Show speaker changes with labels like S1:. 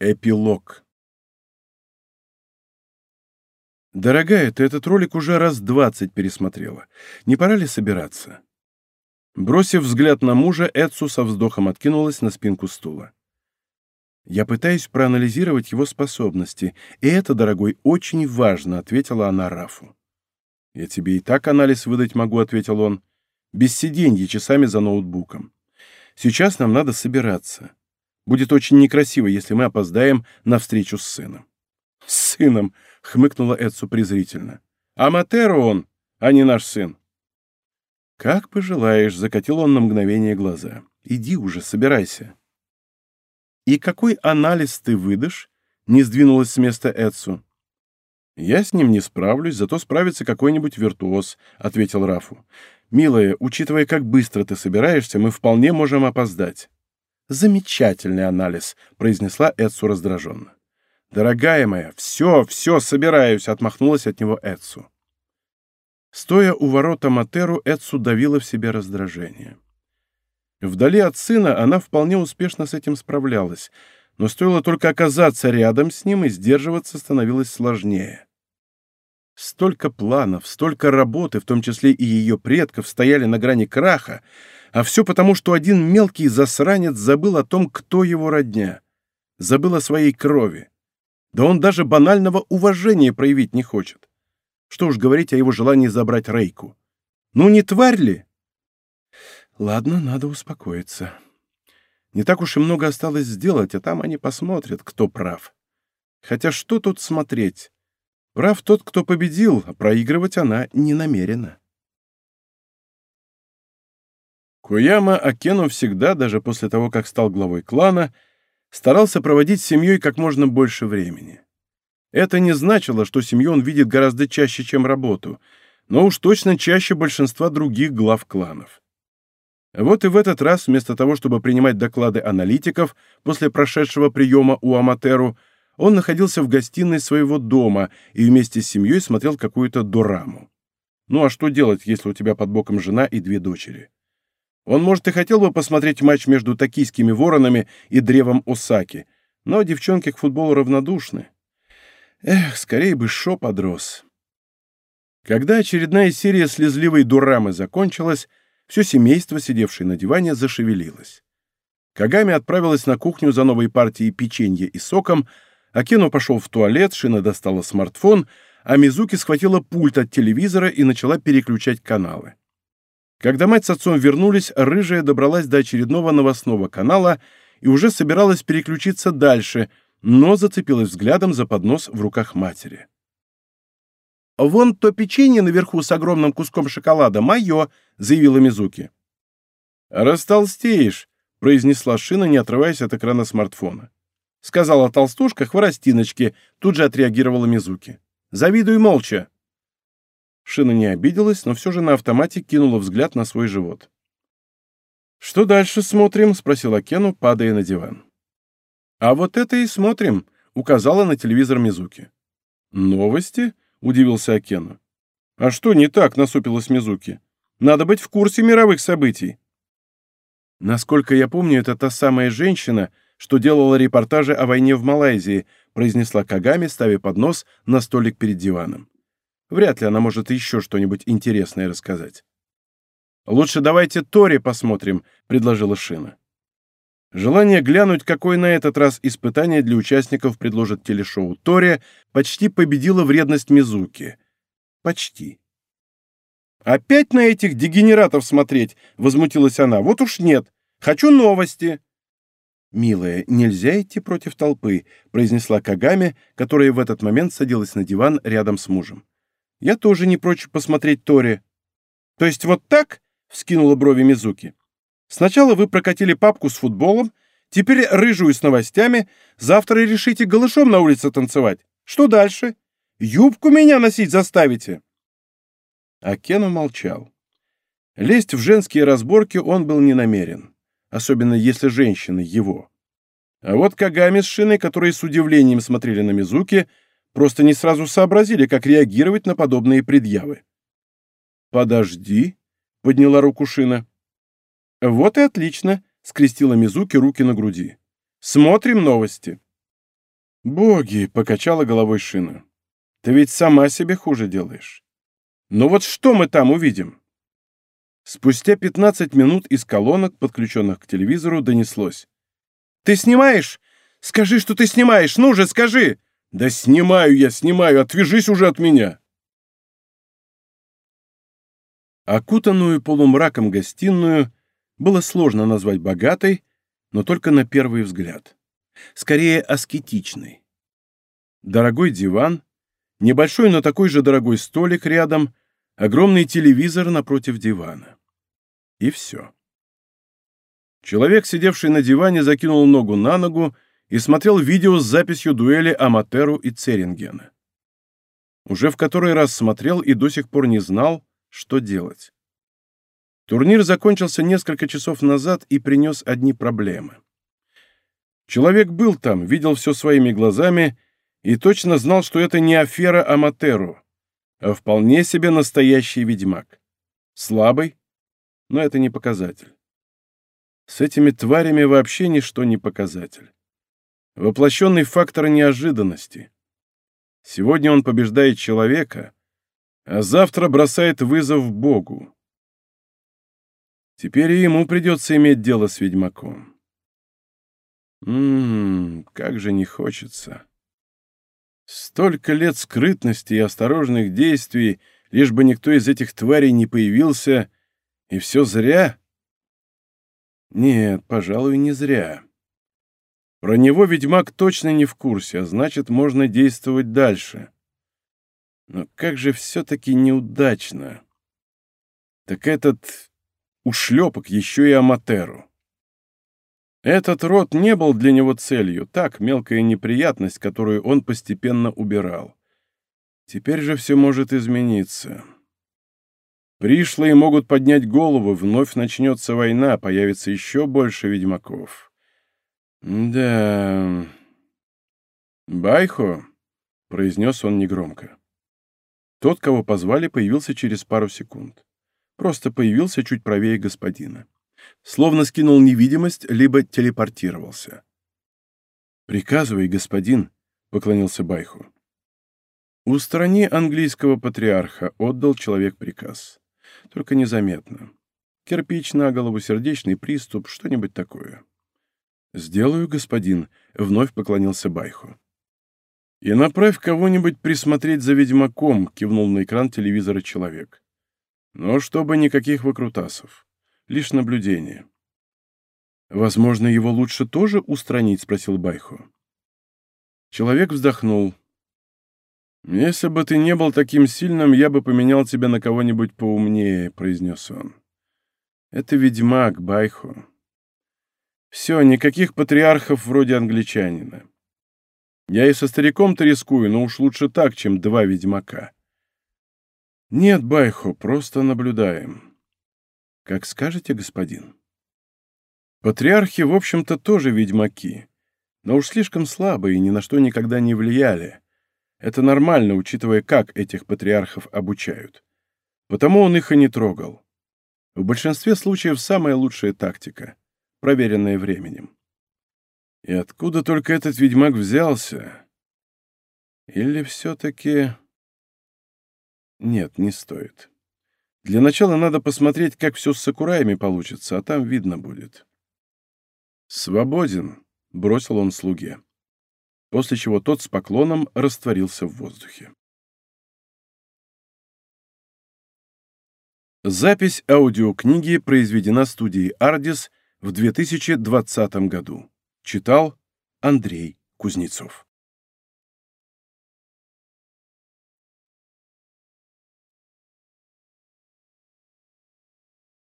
S1: Эпилог. «Дорогая, ты этот ролик уже раз двадцать пересмотрела. Не пора ли собираться?» Бросив взгляд на мужа, Эдсу со вздохом откинулась на спинку стула. «Я пытаюсь проанализировать его способности, и это, дорогой, очень важно», — ответила она Рафу. «Я тебе и так анализ выдать могу», — ответил он, — «без сиденья часами за ноутбуком. Сейчас нам надо собираться. Будет очень некрасиво, если мы опоздаем на встречу с сыном». «С сыном!» — хмыкнула Эдсу презрительно. «Аматеро он, а не наш сын». «Как пожелаешь», — закатил он на мгновение глаза. «Иди уже, собирайся». «И какой анализ ты выдашь?» — не сдвинулась с места Эдсу. «Я с ним не справлюсь, зато справится какой-нибудь виртуоз», — ответил Рафу. «Милая, учитывая, как быстро ты собираешься, мы вполне можем опоздать». «Замечательный анализ», — произнесла Эдсу раздраженно. «Дорогая моя, все, все, собираюсь», — отмахнулась от него Эдсу. Стоя у ворота Матеру, Эдсу давила в себе раздражение. Вдали от сына она вполне успешно с этим справлялась, но стоило только оказаться рядом с ним, и сдерживаться становилось сложнее. Столько планов, столько работы, в том числе и ее предков, стояли на грани краха, а все потому, что один мелкий засранец забыл о том, кто его родня. Забыл о своей крови. Да он даже банального уважения проявить не хочет. Что уж говорить о его желании забрать Рейку. Ну не тварь ли? Ладно, надо успокоиться. Не так уж и много осталось сделать, а там они посмотрят, кто прав. Хотя что тут смотреть? Прав тот, кто победил, а проигрывать она не намерена. Куяма Акену всегда, даже после того, как стал главой клана, старался проводить с семьей как можно больше времени. Это не значило, что семью он видит гораздо чаще, чем работу, но уж точно чаще большинства других глав кланов. Вот и в этот раз, вместо того, чтобы принимать доклады аналитиков после прошедшего приема у Аматеру, он находился в гостиной своего дома и вместе с семьей смотрел какую-то дораму. Ну а что делать, если у тебя под боком жена и две дочери? Он, может, и хотел бы посмотреть матч между токийскими воронами и древом Осаки, но девчонки к футболу равнодушны. Эх, скорее бы Шо подрос. Когда очередная серия слезливой дурамы закончилась, все семейство, сидевшее на диване, зашевелилось. Кагами отправилась на кухню за новой партией печенья и соком, Акену пошел в туалет, Шина достала смартфон, а Мизуки схватила пульт от телевизора и начала переключать каналы. Когда мать с отцом вернулись, рыжая добралась до очередного новостного канала и уже собиралась переключиться дальше, но зацепилась взглядом за поднос в руках матери. «Вон то печенье наверху с огромным куском шоколада мое», — заявила Мизуки. «Растолстеешь», — произнесла Шина, не отрываясь от экрана смартфона. Сказала толстушка хворостиночке, тут же отреагировала Мизуки. «Завидуй молча». Шина не обиделась, но все же на автомате кинула взгляд на свой живот. «Что дальше смотрим?» — спросила Кену, падая на диван. «А вот это и смотрим», — указала на телевизор Мизуки. «Новости?» — удивился Акену. «А что не так?» — насупилась Мизуки. «Надо быть в курсе мировых событий». «Насколько я помню, это та самая женщина, что делала репортажи о войне в Малайзии», произнесла Кагами, ставя поднос на столик перед диваном. Вряд ли она может еще что-нибудь интересное рассказать. «Лучше давайте Тори посмотрим», — предложила Шина. Желание глянуть, какое на этот раз испытание для участников предложит телешоу Тори, почти победило вредность Мизуки. Почти. «Опять на этих дегенератов смотреть?» — возмутилась она. «Вот уж нет. Хочу новости». «Милая, нельзя идти против толпы», — произнесла Кагами, которая в этот момент садилась на диван рядом с мужем. Я тоже не прочь посмотреть Тори. То есть вот так? Вскинула брови Мизуки. Сначала вы прокатили папку с футболом, теперь рыжую с новостями, завтра решите голышом на улице танцевать. Что дальше? Юбку меня носить заставите?» А Кену молчал. Лезть в женские разборки он был не намерен, особенно если женщины его. А вот Кагами с Шиной, которые с удивлением смотрели на Мизуки, просто не сразу сообразили, как реагировать на подобные предъявы. «Подожди», — подняла руку Шина. «Вот и отлично», — скрестила Мизуки руки на груди. «Смотрим новости». «Боги!» — покачала головой шина. «Ты ведь сама себе хуже делаешь. Ну вот что мы там увидим?» Спустя 15 минут из колонок, подключенных к телевизору, донеслось. «Ты снимаешь? Скажи, что ты снимаешь! Ну же, скажи!» «Да снимаю я, снимаю! Отвяжись уже от меня!» Окутанную полумраком гостиную было сложно назвать богатой, но только на первый взгляд. Скорее, аскетичной. Дорогой диван, небольшой, но такой же дорогой столик рядом, огромный телевизор напротив дивана. И все. Человек, сидевший на диване, закинул ногу на ногу и смотрел видео с записью дуэли Аматеру и Церингена. Уже в который раз смотрел и до сих пор не знал, что делать. Турнир закончился несколько часов назад и принес одни проблемы. Человек был там, видел все своими глазами и точно знал, что это не афера Аматеру, а вполне себе настоящий ведьмак. Слабый, но это не показатель. С этими тварями вообще ничто не показатель. Воплощенный фактор неожиданности. Сегодня он побеждает человека, а завтра бросает вызов Богу. Теперь и ему придется иметь дело с ведьмаком. Ммм, как же не хочется. Столько лет скрытности и осторожных действий, лишь бы никто из этих тварей не появился, и все зря? Нет, пожалуй, не зря. Про него ведьмак точно не в курсе, а значит, можно действовать дальше. Но как же все-таки неудачно. Так этот ушлепок еще и Аматеру. Этот род не был для него целью, так, мелкая неприятность, которую он постепенно убирал. Теперь же все может измениться. Пришлые могут поднять голову, вновь начнется война, появится еще больше ведьмаков. Да... «Байхо», — произнес он негромко. Тот, кого позвали, появился через пару секунд. Просто появился чуть правее господина. Словно скинул невидимость, либо телепортировался. «Приказывай, господин», — поклонился Байху. «Устрани английского патриарха», — отдал человек приказ. «Только незаметно. Кирпич на голову, сердечный приступ, что-нибудь такое». «Сделаю, господин», — вновь поклонился Байху. «И направь кого-нибудь присмотреть за ведьмаком», — кивнул на экран телевизора человек. «Но чтобы никаких выкрутасов. Лишь наблюдение». «Возможно, его лучше тоже устранить?» — спросил Байху. Человек вздохнул. «Если бы ты не был таким сильным, я бы поменял тебя на кого-нибудь поумнее», — произнес он. «Это ведьмак, Байху. Все, никаких патриархов вроде англичанина. Я и со стариком-то рискую, но уж лучше так, чем два ведьмака. Нет, Байхо, просто наблюдаем. Как скажете, господин. Патриархи, в общем-то, тоже ведьмаки, но уж слишком слабые и ни на что никогда не влияли. Это нормально, учитывая, как этих патриархов обучают. Потому он их и не трогал. В большинстве случаев самая лучшая тактика, проверенная временем. И откуда только этот ведьмак взялся? Или все-таки... Нет, не стоит. Для начала надо посмотреть, как все с Сакураями получится, а там видно будет. «Свободен», — бросил он слуге, после чего тот с поклоном растворился в воздухе. Запись аудиокниги произведена студией «Ардис» в 2020 году. Читал Андрей Кузнецов.